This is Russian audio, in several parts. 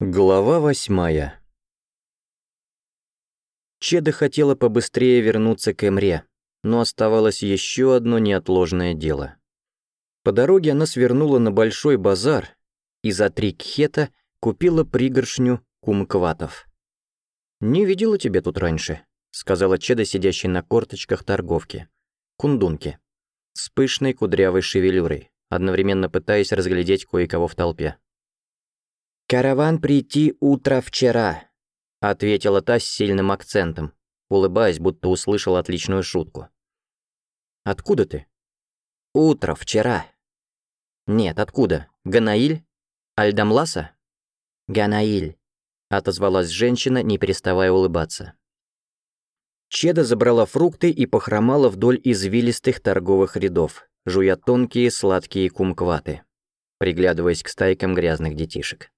Глава восьмая Чеда хотела побыстрее вернуться к Эмре, но оставалось еще одно неотложное дело. По дороге она свернула на большой базар и за три кхета купила пригоршню кумкватов. «Не видела тебя тут раньше», — сказала Чеда, сидящая на корточках торговки. Кундунки. С пышной кудрявой шевелюрой, одновременно пытаясь разглядеть кое-кого в толпе. «Караван прийти утро вчера», — ответила та с сильным акцентом, улыбаясь, будто услышал отличную шутку. «Откуда ты?» «Утро вчера». «Нет, откуда? Ганаиль? Альдамласа?» «Ганаиль», — отозвалась женщина, не переставая улыбаться. Чеда забрала фрукты и похромала вдоль извилистых торговых рядов, жуя тонкие сладкие кумкваты, приглядываясь к стайкам грязных детишек.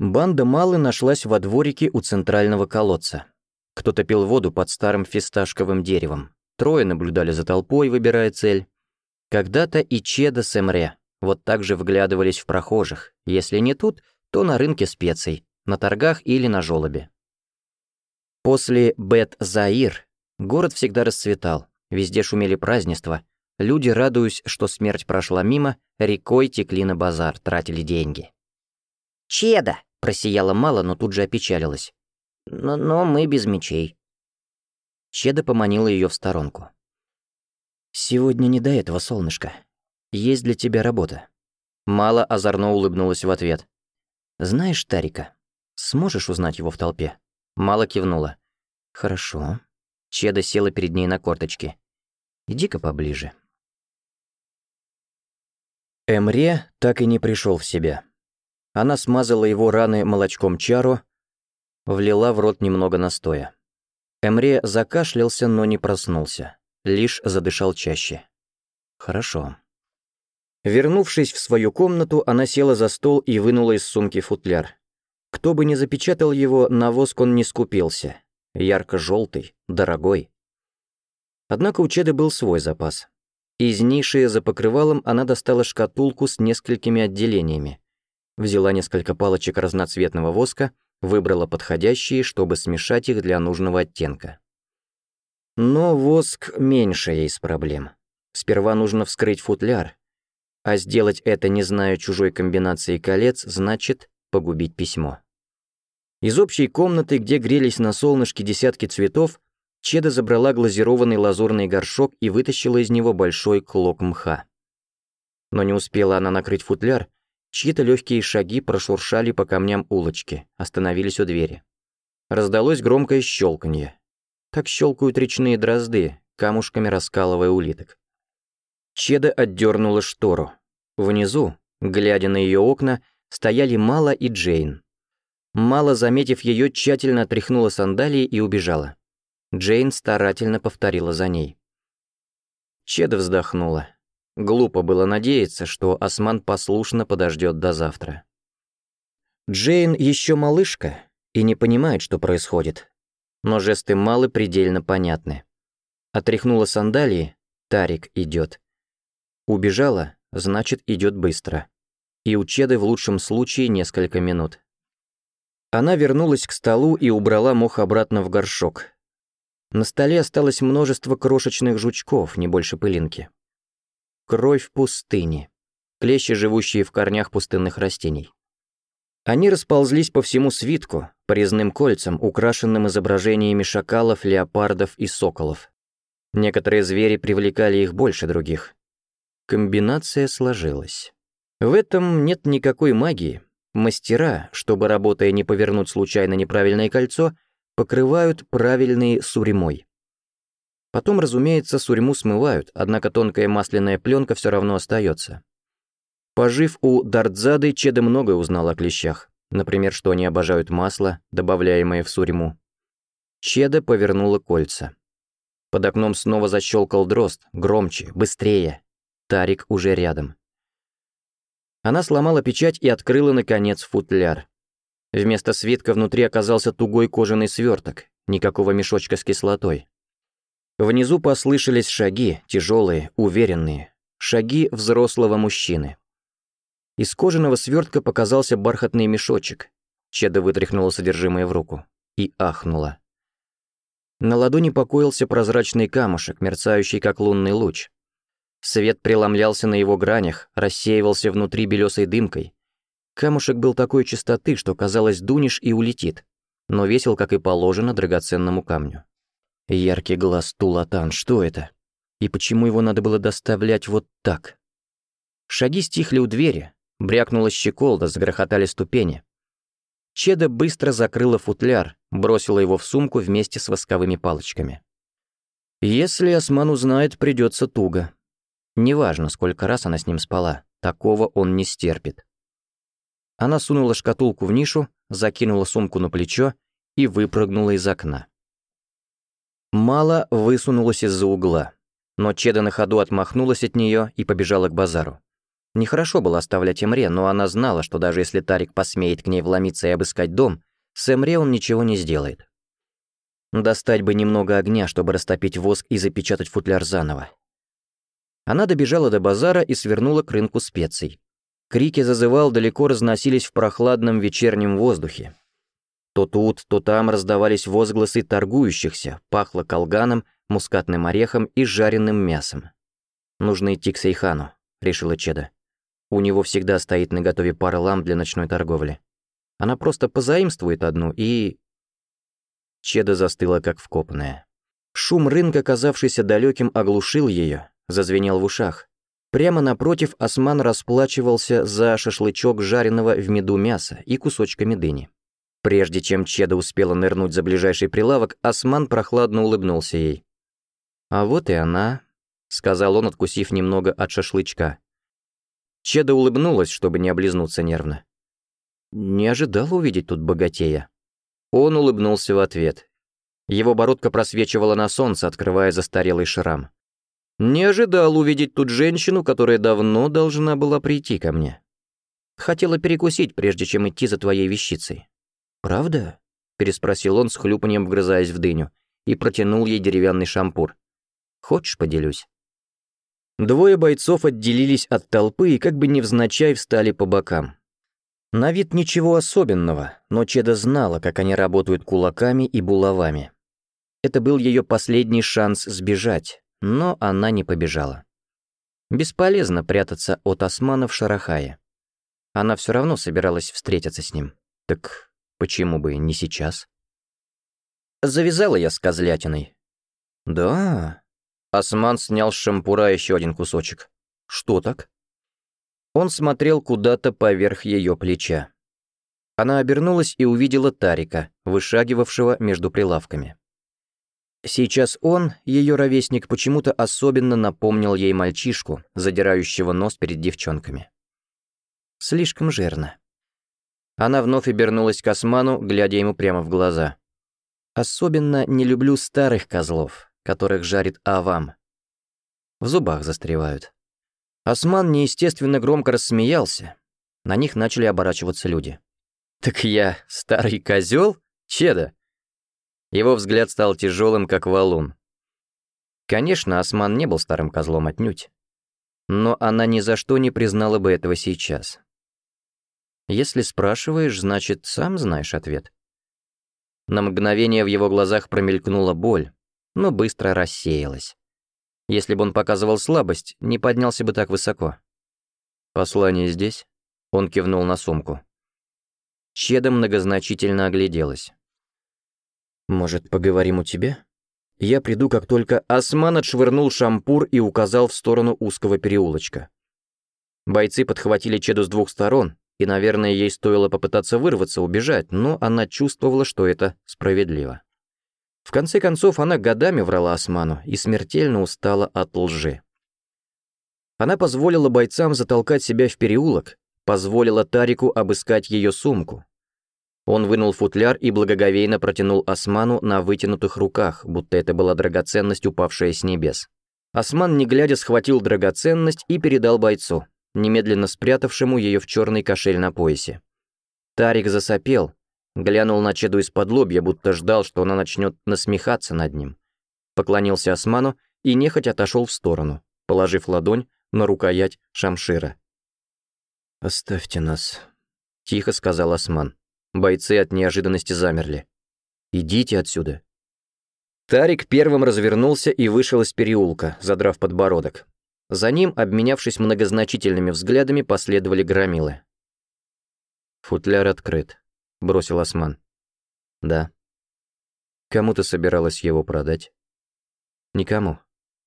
Банда Малы нашлась во дворике у центрального колодца. Кто-то пил воду под старым фисташковым деревом. Трое наблюдали за толпой, выбирая цель. Когда-то и Чеда с Эмре вот так же вглядывались в прохожих. Если не тут, то на рынке специй, на торгах или на жёлобе. После Бет-Заир город всегда расцветал, везде шумели празднества, люди, радуясь, что смерть прошла мимо, рекой текли на базар, тратили деньги. «Чеда!» Просияла мало, но тут же опечалилась. «Но, но мы без мечей». Чеда поманила ее в сторонку. «Сегодня не до этого, солнышко. Есть для тебя работа». Мало озорно улыбнулась в ответ. «Знаешь Тарика? Сможешь узнать его в толпе?» Мало кивнула. «Хорошо». Чеда села перед ней на корточки. «Иди-ка поближе». Эмре так и не пришел в себя. Она смазала его раны молочком чару, влила в рот немного настоя. Эмре закашлялся, но не проснулся, лишь задышал чаще. Хорошо. Вернувшись в свою комнату, она села за стол и вынула из сумки футляр. Кто бы ни запечатал его, на воск он не скупился. Ярко-желтый, дорогой. Однако у Чеды был свой запас. Из ниши за покрывалом она достала шкатулку с несколькими отделениями взяла несколько палочек разноцветного воска, выбрала подходящие, чтобы смешать их для нужного оттенка. Но воск – меньшая из проблем. Сперва нужно вскрыть футляр, а сделать это, не зная чужой комбинации колец, значит погубить письмо. Из общей комнаты, где грелись на солнышке десятки цветов, Чеда забрала глазированный лазурный горшок и вытащила из него большой клок мха. Но не успела она накрыть футляр – Чьи-то легкие шаги прошуршали по камням улочки, остановились у двери. Раздалось громкое щелканье. Так щелкают речные дрозды, камушками раскалывая улиток. Чеда отдернула штору. Внизу, глядя на ее окна, стояли Мала и Джейн. Мала, заметив ее, тщательно отряхнула сандалии и убежала. Джейн старательно повторила за ней. Чеда вздохнула. Глупо было надеяться, что Осман послушно подождет до завтра. Джейн еще малышка и не понимает, что происходит. Но жесты Малы предельно понятны. Отряхнула сандалии, Тарик идет. Убежала, значит идет быстро. И у Чеды в лучшем случае несколько минут. Она вернулась к столу и убрала мох обратно в горшок. На столе осталось множество крошечных жучков, не больше пылинки. Кровь пустыни. Клещи, живущие в корнях пустынных растений. Они расползлись по всему свитку, порезным кольцам, украшенным изображениями шакалов, леопардов и соколов. Некоторые звери привлекали их больше других. Комбинация сложилась. В этом нет никакой магии. Мастера, чтобы работая не повернуть случайно неправильное кольцо, покрывают правильные сурьмой. Потом, разумеется, сурьму смывают, однако тонкая масляная пленка все равно остается. Пожив у Дардзады, Чеда многое узнал о клещах. Например, что они обожают масло, добавляемое в сурьму. Чеда повернула кольца. Под окном снова защелкал дрозд, громче, быстрее. Тарик уже рядом. Она сломала печать и открыла, наконец, футляр. Вместо свитка внутри оказался тугой кожаный сверток, никакого мешочка с кислотой. Внизу послышались шаги, тяжелые, уверенные. Шаги взрослого мужчины. Из кожаного свертка показался бархатный мешочек. Чеда вытряхнула содержимое в руку и ахнула. На ладони покоился прозрачный камушек, мерцающий как лунный луч. Свет преломлялся на его гранях, рассеивался внутри белесой дымкой. Камушек был такой чистоты, что, казалось, дунешь и улетит, но весил, как и положено, драгоценному камню. Яркий глаз Тулатан, что это? И почему его надо было доставлять вот так? Шаги стихли у двери, брякнула щеколда, загрохотали ступени. Чеда быстро закрыла футляр, бросила его в сумку вместе с восковыми палочками. Если Осман узнает, придется туго. Неважно, сколько раз она с ним спала, такого он не стерпит. Она сунула шкатулку в нишу, закинула сумку на плечо и выпрыгнула из окна. Мала высунулась из-за угла, но Чеда на ходу отмахнулась от нее и побежала к базару. Нехорошо было оставлять Эмре, но она знала, что даже если Тарик посмеет к ней вломиться и обыскать дом, с Эмре он ничего не сделает. Достать бы немного огня, чтобы растопить воск и запечатать футляр заново. Она добежала до базара и свернула к рынку специй. Крики зазывал далеко разносились в прохладном вечернем воздухе, то тут, то там раздавались возгласы торгующихся, пахло колганом, мускатным орехом и жареным мясом. «Нужно идти к Сейхану», — решила Чеда. «У него всегда стоит наготове пара ламп для ночной торговли. Она просто позаимствует одну и...» Чеда застыла как вкопанная. Шум рынка, казавшийся далеким, оглушил ее, зазвенел в ушах. Прямо напротив осман расплачивался за шашлычок жареного в меду мяса и кусочками дыни. Прежде чем Чеда успела нырнуть за ближайший прилавок, Осман прохладно улыбнулся ей. «А вот и она», — сказал он, откусив немного от шашлычка. Чеда улыбнулась, чтобы не облизнуться нервно. «Не ожидала увидеть тут богатея». Он улыбнулся в ответ. Его бородка просвечивала на солнце, открывая застарелый шрам. «Не ожидал увидеть тут женщину, которая давно должна была прийти ко мне. Хотела перекусить, прежде чем идти за твоей вещицей». «Правда?» — переспросил он с хлюпанием, вгрызаясь в дыню, и протянул ей деревянный шампур. «Хочешь, поделюсь?» Двое бойцов отделились от толпы и как бы невзначай встали по бокам. На вид ничего особенного, но Чеда знала, как они работают кулаками и булавами. Это был ее последний шанс сбежать, но она не побежала. Бесполезно прятаться от османа в Шарахае. Она все равно собиралась встретиться с ним. Так Почему бы не сейчас? Завязала я с козлятиной. Да. Осман снял с шампура еще один кусочек. Что так? Он смотрел куда-то поверх ее плеча. Она обернулась и увидела Тарика, вышагивавшего между прилавками. Сейчас он, ее ровесник, почему-то особенно напомнил ей мальчишку, задирающего нос перед девчонками. Слишком жирно. Она вновь обернулась к Осману, глядя ему прямо в глаза. «Особенно не люблю старых козлов, которых жарит Авам. В зубах застревают». Осман неестественно громко рассмеялся. На них начали оборачиваться люди. «Так я старый козёл? Чеда?» Его взгляд стал тяжёлым, как валун. Конечно, Осман не был старым козлом отнюдь. Но она ни за что не признала бы этого сейчас. Если спрашиваешь, значит, сам знаешь ответ. На мгновение в его глазах промелькнула боль, но быстро рассеялась. Если бы он показывал слабость, не поднялся бы так высоко. «Послание здесь?» — он кивнул на сумку. Чеда многозначительно огляделась. «Может, поговорим у тебя?» Я приду, как только Осман отшвырнул шампур и указал в сторону узкого переулочка. Бойцы подхватили Чеду с двух сторон, и, наверное, ей стоило попытаться вырваться, убежать, но она чувствовала, что это справедливо. В конце концов, она годами врала Осману и смертельно устала от лжи. Она позволила бойцам затолкать себя в переулок, позволила Тарику обыскать ее сумку. Он вынул футляр и благоговейно протянул Осману на вытянутых руках, будто это была драгоценность, упавшая с небес. Осман, не глядя, схватил драгоценность и передал бойцу немедленно спрятавшему ее в черный кошель на поясе. Тарик засопел, глянул на Чеду из-под лобья, будто ждал, что она начнет насмехаться над ним. Поклонился Осману и нехоть отошел в сторону, положив ладонь на рукоять Шамшира. «Оставьте нас», — тихо сказал Осман. Бойцы от неожиданности замерли. «Идите отсюда». Тарик первым развернулся и вышел из переулка, задрав подбородок. За ним, обменявшись многозначительными взглядами, последовали громилы. «Футляр открыт», — бросил Осман. «Да». «Кому ты собиралась его продать?» «Никому.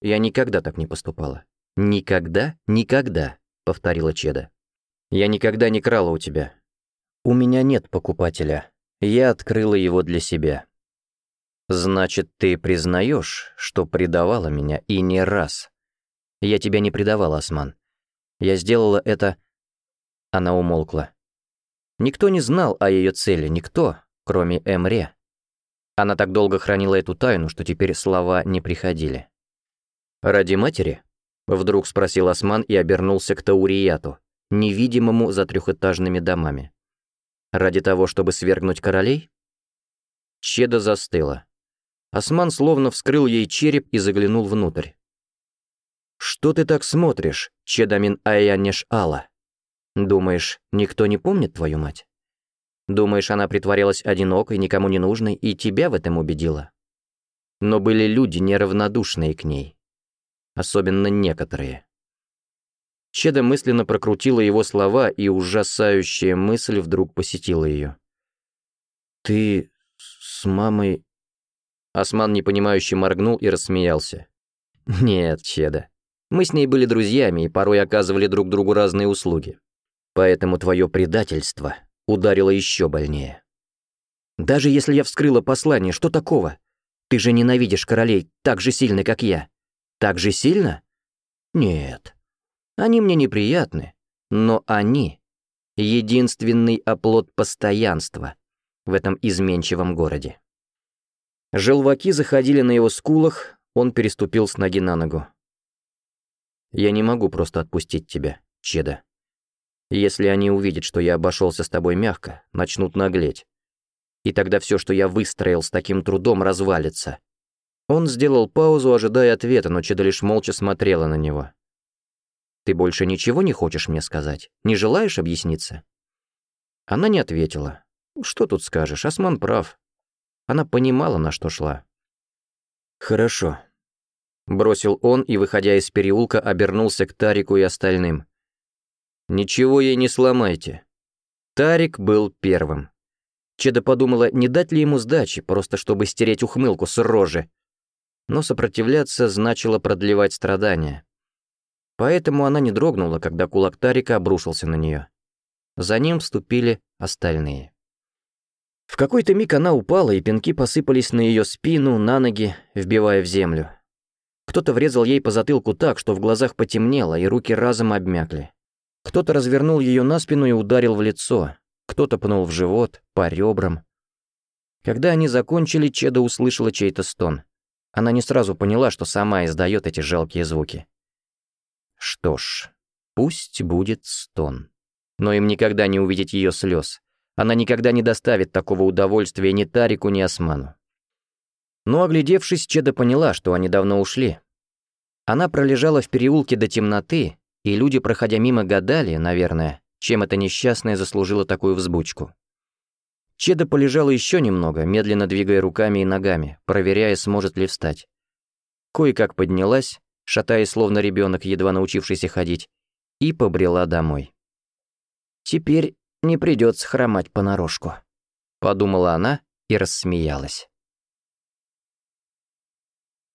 Я никогда так не поступала». «Никогда? Никогда», — повторила Чеда. «Я никогда не крала у тебя. У меня нет покупателя. Я открыла его для себя». «Значит, ты признаешь, что предавала меня и не раз», я тебя не предавала, Осман. Я сделала это...» Она умолкла. Никто не знал о ее цели, никто, кроме Эмре. Она так долго хранила эту тайну, что теперь слова не приходили. «Ради матери?» — вдруг спросил Осман и обернулся к Таурияту, невидимому за трехэтажными домами. «Ради того, чтобы свергнуть королей?» Чеда застыла. Осман словно вскрыл ей череп и заглянул внутрь. «Что ты так смотришь, Чедамин Айянеш Алла? Думаешь, никто не помнит твою мать? Думаешь, она притворилась одинокой, никому не нужной, и тебя в этом убедила? Но были люди неравнодушные к ней. Особенно некоторые». Чеда мысленно прокрутила его слова, и ужасающая мысль вдруг посетила ее. «Ты с мамой...» Осман непонимающе моргнул и рассмеялся. «Нет, Чеда, мы с ней были друзьями и порой оказывали друг другу разные услуги. Поэтому твое предательство ударило еще больнее. Даже если я вскрыла послание, что такого? Ты же ненавидишь королей так же сильно, как я. Так же сильно? Нет. Они мне неприятны, но они — единственный оплот постоянства в этом изменчивом городе. Желваки заходили на его скулах, он переступил с ноги на ногу. Я не могу просто отпустить тебя, Чеда. Если они увидят, что я обошелся с тобой мягко, начнут наглеть. И тогда все, что я выстроил с таким трудом, развалится. Он сделал паузу, ожидая ответа, но Чеда лишь молча смотрела на него. «Ты больше ничего не хочешь мне сказать? Не желаешь объясниться?» Она не ответила. «Что тут скажешь? Осман прав». Она понимала, на что шла. «Хорошо», Бросил он и, выходя из переулка, обернулся к Тарику и остальным. «Ничего ей не сломайте». Тарик был первым. Чеда подумала, не дать ли ему сдачи, просто чтобы стереть ухмылку с рожи. Но сопротивляться значило продлевать страдания. Поэтому она не дрогнула, когда кулак Тарика обрушился на нее. За ним вступили остальные. В какой-то миг она упала, и пинки посыпались на ее спину, на ноги, вбивая в землю. Кто-то врезал ей по затылку так, что в глазах потемнело, и руки разом обмякли. Кто-то развернул ее на спину и ударил в лицо. Кто-то пнул в живот, по ребрам. Когда они закончили, Чеда услышала чей-то стон. Она не сразу поняла, что сама издает эти жалкие звуки. Что ж, пусть будет стон. Но им никогда не увидеть ее слез. Она никогда не доставит такого удовольствия ни Тарику, ни Осману. Но, оглядевшись, Чеда поняла, что они давно ушли. Она пролежала в переулке до темноты, и люди, проходя мимо, гадали, наверное, чем эта несчастная заслужила такую взбучку. Чеда полежала еще немного, медленно двигая руками и ногами, проверяя, сможет ли встать. Кое-как поднялась, шатаясь, словно ребенок, едва научившийся ходить, и побрела домой. «Теперь не придется хромать понарошку», — подумала она и рассмеялась.